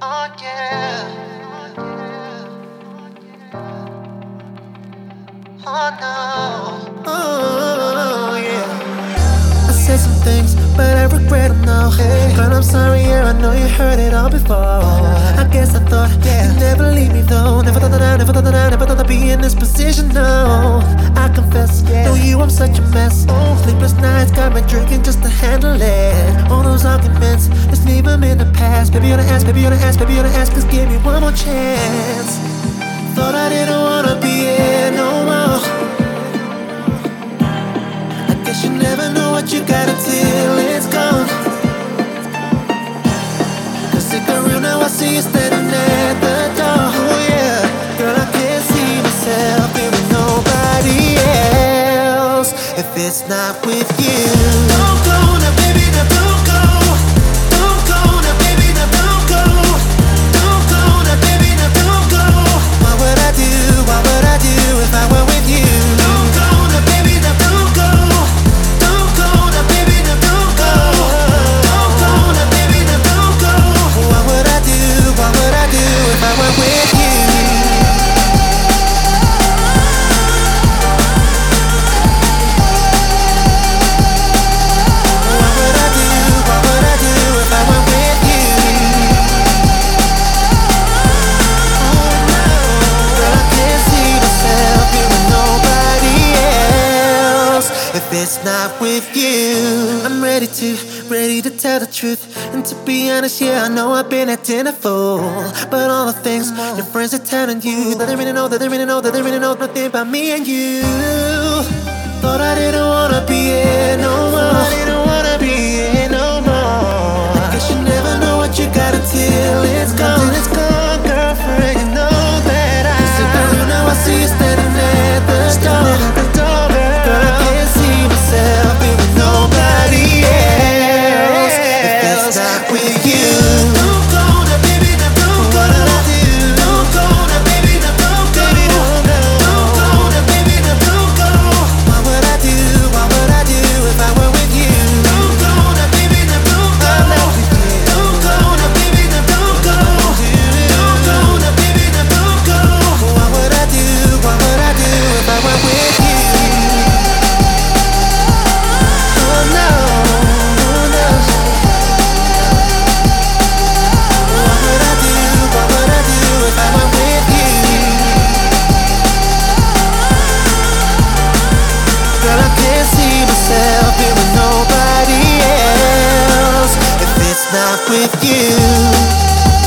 Oh yeah. Oh no. Oh, yeah. I said some things, but I regret them now. But I'm sorry, yeah, I know you heard it all before. I guess I thought you'd never leave me though. Never thought that I, never thought that I, never thought I'd be in this position, no. I confess, though you, I'm such a mess. Oh. Sleepless them in the past. Baby, on the ask, baby, on the ask, baby, on the ask, just give me one more chance. Thought I didn't wanna be here no more. I guess you never know what you got until it's gone. Cause it got real now, I see you standing at the door. Oh yeah, girl, I can't see myself here with nobody else if it's not with you. Don't go it's not with you. I'm ready to, ready to tell the truth. And to be honest, yeah, I know I've been acting a fool. But all the things your friends are telling you that they really know, that they really know, that they really know nothing about me and you. Thought I didn't wanna be here no more. with you.